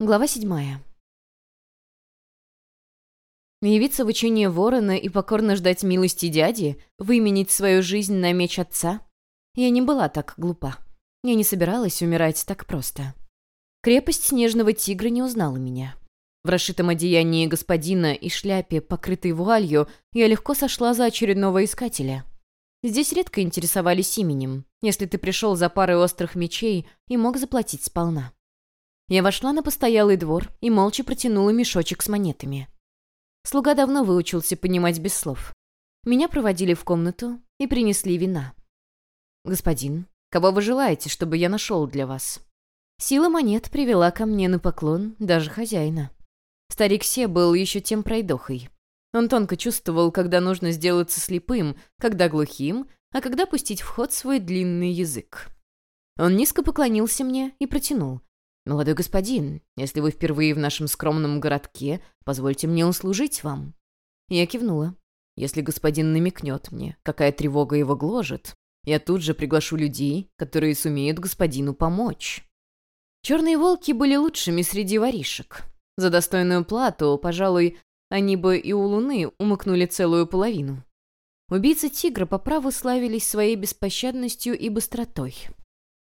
Глава седьмая. Явиться в учение ворона и покорно ждать милости дяди, выменить свою жизнь на меч отца? Я не была так глупа. Я не собиралась умирать так просто. Крепость снежного тигра не узнала меня. В расшитом одеянии господина и шляпе, покрытой вуалью, я легко сошла за очередного искателя. Здесь редко интересовались именем, если ты пришел за парой острых мечей и мог заплатить сполна. Я вошла на постоялый двор и молча протянула мешочек с монетами. Слуга давно выучился понимать без слов. Меня проводили в комнату и принесли вина. «Господин, кого вы желаете, чтобы я нашел для вас?» Сила монет привела ко мне на поклон даже хозяина. Старик Се был еще тем пройдохой. Он тонко чувствовал, когда нужно сделаться слепым, когда глухим, а когда пустить в ход свой длинный язык. Он низко поклонился мне и протянул. «Молодой господин, если вы впервые в нашем скромном городке, позвольте мне услужить вам». Я кивнула. «Если господин намекнет мне, какая тревога его гложет, я тут же приглашу людей, которые сумеют господину помочь». Черные волки были лучшими среди воришек. За достойную плату, пожалуй, они бы и у Луны умыкнули целую половину. Убийцы тигра по праву славились своей беспощадностью и быстротой.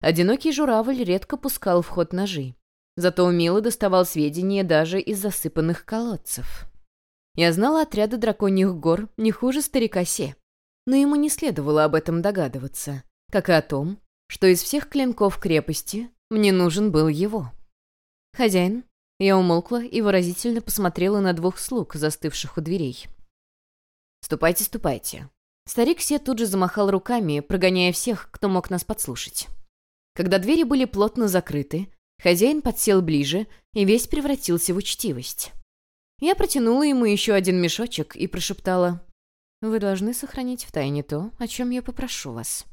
Одинокий журавль редко пускал в ход ножи, зато умело доставал сведения даже из засыпанных колодцев. Я знала отряды драконьих гор не хуже старика Се, но ему не следовало об этом догадываться, как и о том, что из всех клинков крепости мне нужен был его. «Хозяин?» Я умолкла и выразительно посмотрела на двух слуг, застывших у дверей. «Ступайте, ступайте». Старик Се тут же замахал руками, прогоняя всех, кто мог нас подслушать. Когда двери были плотно закрыты, хозяин подсел ближе и весь превратился в учтивость. Я протянула ему еще один мешочек и прошептала, «Вы должны сохранить в тайне то, о чем я попрошу вас.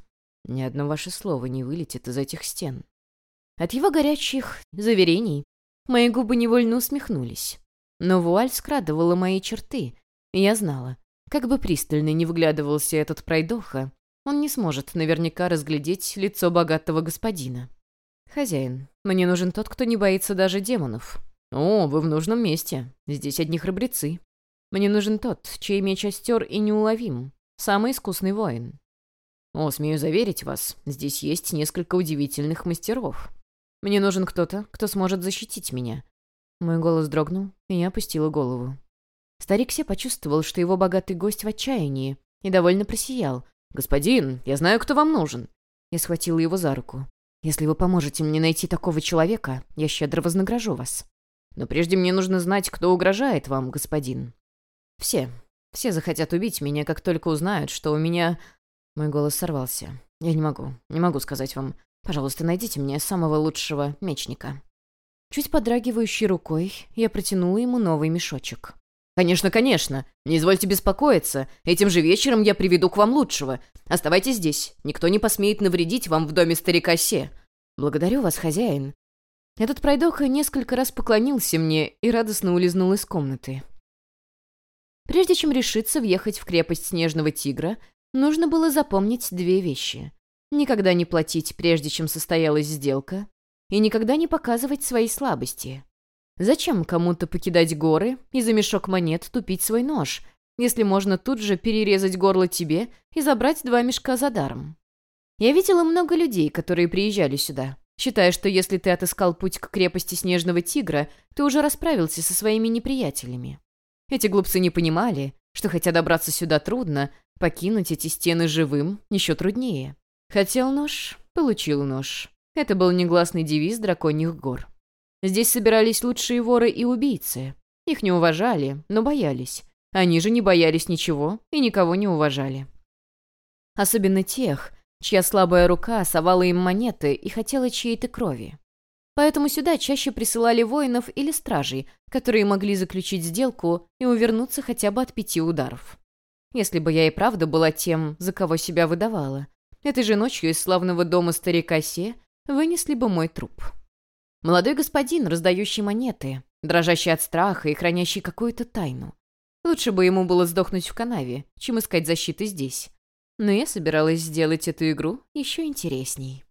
Ни одно ваше слово не вылетит из этих стен». От его горячих заверений мои губы невольно усмехнулись. Но вуаль скрадывала мои черты, и я знала, как бы пристально не выглядывался этот пройдоха, он не сможет наверняка разглядеть лицо богатого господина. «Хозяин, мне нужен тот, кто не боится даже демонов». «О, вы в нужном месте. Здесь одни храбрецы. Мне нужен тот, чей меч остер и неуловим. Самый искусный воин». «О, смею заверить вас, здесь есть несколько удивительных мастеров. Мне нужен кто-то, кто сможет защитить меня». Мой голос дрогнул, и я опустила голову. Старик все почувствовал, что его богатый гость в отчаянии, и довольно просиял, «Господин, я знаю, кто вам нужен». Я схватила его за руку. «Если вы поможете мне найти такого человека, я щедро вознагражу вас. Но прежде мне нужно знать, кто угрожает вам, господин». «Все. Все захотят убить меня, как только узнают, что у меня...» Мой голос сорвался. «Я не могу. Не могу сказать вам. Пожалуйста, найдите мне самого лучшего мечника». Чуть подрагивающей рукой я протянула ему новый мешочек. «Конечно, конечно. Не извольте беспокоиться. Этим же вечером я приведу к вам лучшего. Оставайтесь здесь. Никто не посмеет навредить вам в доме старика Се. Благодарю вас, хозяин». Этот пройдоха несколько раз поклонился мне и радостно улизнул из комнаты. Прежде чем решиться въехать в крепость Снежного Тигра, нужно было запомнить две вещи. Никогда не платить, прежде чем состоялась сделка, и никогда не показывать свои слабости. Зачем кому-то покидать горы и за мешок монет тупить свой нож, если можно тут же перерезать горло тебе и забрать два мешка за даром? Я видела много людей, которые приезжали сюда, считая, что если ты отыскал путь к крепости Снежного Тигра, ты уже расправился со своими неприятелями. Эти глупцы не понимали, что хотя добраться сюда трудно, покинуть эти стены живым еще труднее. Хотел нож — получил нож. Это был негласный девиз драконьих гор. Здесь собирались лучшие воры и убийцы. Их не уважали, но боялись. Они же не боялись ничего и никого не уважали. Особенно тех, чья слабая рука совала им монеты и хотела чьей-то крови. Поэтому сюда чаще присылали воинов или стражей, которые могли заключить сделку и увернуться хотя бы от пяти ударов. Если бы я и правда была тем, за кого себя выдавала, этой же ночью из славного дома старика Се вынесли бы мой труп. Молодой господин, раздающий монеты, дрожащий от страха и хранящий какую-то тайну. Лучше бы ему было сдохнуть в канаве, чем искать защиты здесь. Но я собиралась сделать эту игру еще интересней.